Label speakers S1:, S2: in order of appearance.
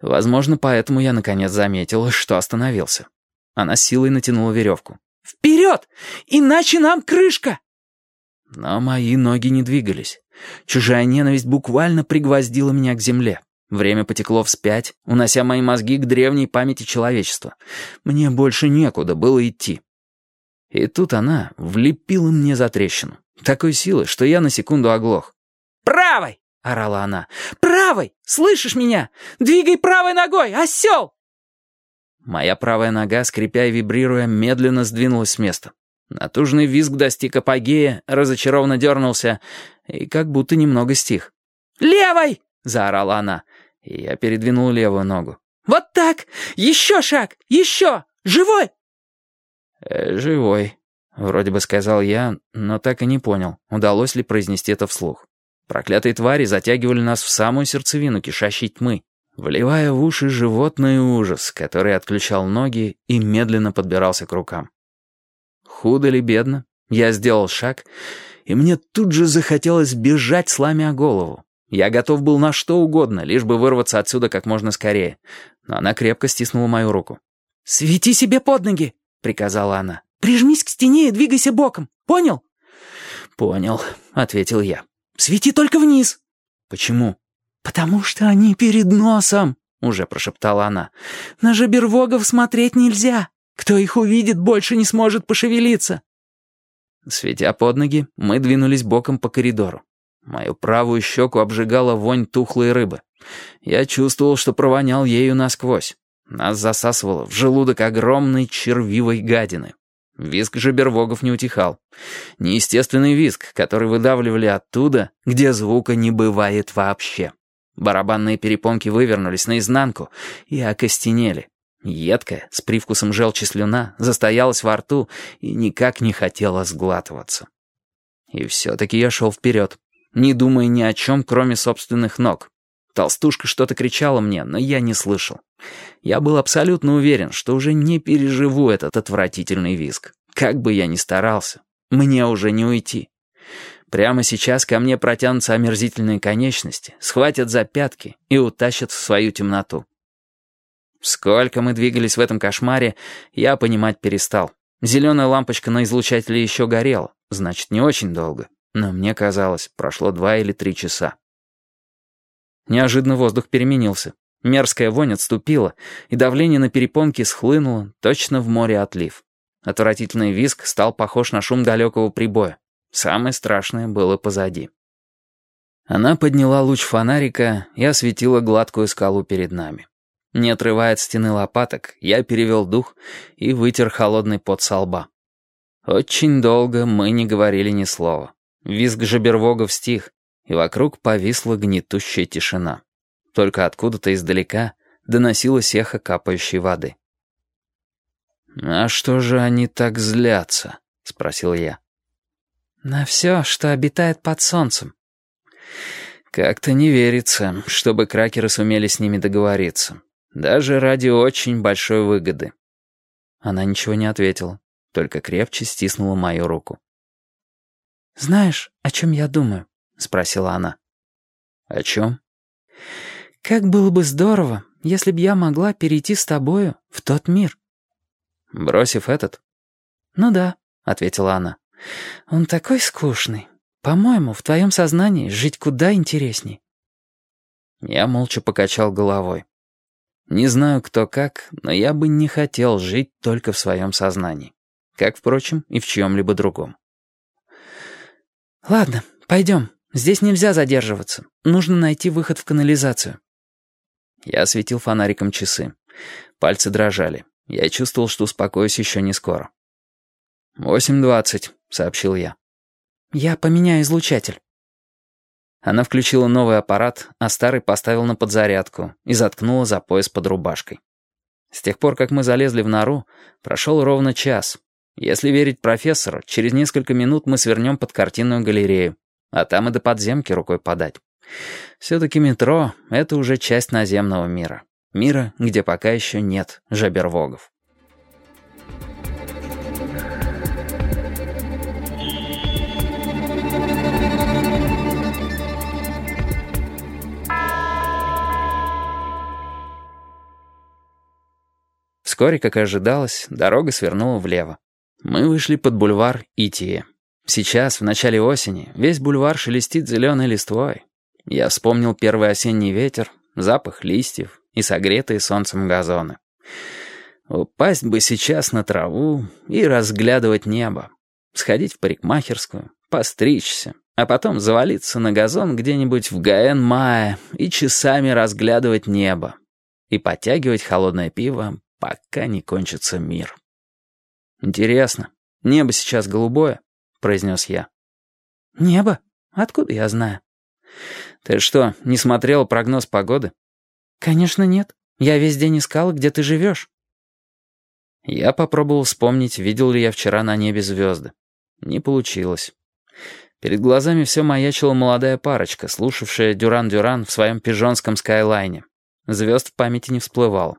S1: Возможно, поэтому я наконец заметил, что остановился. Она силой натянула веревку.
S2: «Вперед! Иначе нам крышка!»
S1: Но мои ноги не двигались. Чужая ненависть буквально пригвоздила меня к земле. Время потекло вспять, унося мои мозги к древней памяти человечества. Мне больше некуда было идти. И тут она влепила мне за трещину. Такой силы, что я на секунду оглох.
S2: «Правой!» — орала она. «Правой! Слышишь меня? Двигай правой ногой, осел!»
S1: Моя правая нога, скрипя и вибрируя, медленно сдвинулась с места. Натужный визг достиг апогея, разочарованно дернулся и как будто немного стих.
S2: «Левой!»
S1: — заорала она, и я передвинул левую ногу.
S2: «Вот так! Еще шаг! Еще! Живой!»
S1: э, «Живой», — вроде бы сказал я, но так и не понял, удалось ли произнести это вслух. Проклятые твари затягивали нас в самую сердцевину кишащей тьмы, вливая в уши животный ужас, который отключал ноги и медленно подбирался к рукам. Худо ли бедно, я сделал шаг, и мне тут же захотелось бежать, сломя голову. Я готов был на что угодно, лишь бы вырваться отсюда как можно скорее. Но она крепко стиснула мою руку.
S2: «Свети себе под ноги!» — приказала она. «Прижмись к стене и двигайся боком. Понял?»
S1: «Понял», — ответил я.
S2: «Свети только вниз».
S1: «Почему?»
S2: «Потому что они перед носом», — уже прошептала она. «На жабервогов смотреть нельзя. Кто их увидит, больше не сможет пошевелиться».
S1: Светя под ноги, мы двинулись боком по коридору. Мою правую щеку обжигала вонь тухлой рыбы. Я чувствовал, что провонял ею насквозь. Нас засасывало в желудок огромной червивой гадины. Визг жабервогов не утихал. Неестественный визг, который выдавливали оттуда, где звука не бывает вообще. Барабанные перепонки вывернулись наизнанку и окостенели. Едкая, с привкусом желчи слюна, застоялась во рту и никак не хотела сглатываться. И все-таки я шел вперед, не думая ни о чем, кроме собственных ног. Толстушка что-то кричала мне, но я не слышал. Я был абсолютно уверен, что уже не переживу этот отвратительный визг. Как бы я ни старался, мне уже не уйти. Прямо сейчас ко мне протянутся омерзительные конечности, схватят за пятки и утащат в свою темноту. Сколько мы двигались в этом кошмаре, я понимать перестал. Зеленая лампочка на излучателе еще горела, значит, не очень долго. Но мне казалось, прошло два или три часа. Неожиданно воздух переменился. Мерзкая вонь отступила, и давление на перепонки схлынуло, точно в море отлив. Отвратительный виск стал похож на шум далекого прибоя. Самое страшное было позади. Она подняла луч фонарика и осветила гладкую скалу перед нами. Не отрывая от стены лопаток, я перевел дух и вытер холодный пот со лба. Очень долго мы не говорили ни слова. Визг жабервогов стих, и вокруг повисла гнетущая тишина. Только откуда-то издалека доносилось эхо капающей воды. «А что же они так злятся?» — спросил я.
S2: «На все, что обитает под солнцем».
S1: «Как-то не верится, чтобы кракеры сумели с ними договориться. Даже ради очень большой выгоды». Она ничего не ответила, только крепче стиснула мою руку.
S2: «Знаешь, о чем я думаю?» — спросила она.
S1: «О чем?»
S2: «Как было бы здорово, если б я могла перейти с тобою в тот мир».
S1: «Бросив этот?»
S2: «Ну да», — ответила она. «Он такой скучный. По-моему, в твоем сознании жить куда интересней».
S1: Я молча покачал головой. Не знаю, кто как, но я бы не хотел жить только в своем сознании. Как, впрочем, и в чьем-либо другом.
S2: «Ладно, пойдем. Здесь нельзя задерживаться. Нужно найти выход в канализацию».
S1: Я осветил фонариком часы. Пальцы дрожали. Я чувствовал, что успокоюсь еще не скоро. «Восемь двадцать», — сообщил я.
S2: «Я поменяю излучатель».
S1: Она включила новый аппарат, а старый поставил на подзарядку и заткнула за пояс под рубашкой. С тех пор, как мы залезли в нору, прошел ровно час, если верить профессору, через несколько минут мы свернем под картинную галерею, а там и до подземки рукой подать. Все-таки метро — это уже часть наземного мира. Мира, где пока еще нет жабервогов. Вскоре, как и ожидалось, дорога свернула влево. Мы вышли под бульвар Итии. Сейчас, в начале осени, весь бульвар шелестит зеленой листвой. Я вспомнил первый осенний ветер, запах листьев и согретые солнцем газоны. Упасть бы сейчас на траву и разглядывать небо. Сходить в парикмахерскую, постричься, а потом завалиться на газон где-нибудь в Гаэн-Мае и часами разглядывать небо. И подтягивать холодное пиво, пока не кончится мир. «Интересно, небо сейчас голубое?» — произнес я.
S2: «Небо? Откуда я знаю?»
S1: «Ты что, не смотрел прогноз погоды?»
S2: «Конечно нет. Я весь день искал, где ты живешь».
S1: Я попробовал вспомнить, видел ли я вчера на небе звезды. Не получилось. Перед глазами все маячила молодая парочка, слушавшая «Дюран-Дюран» в своем пижонском скайлайне. Звезд в памяти не всплывало.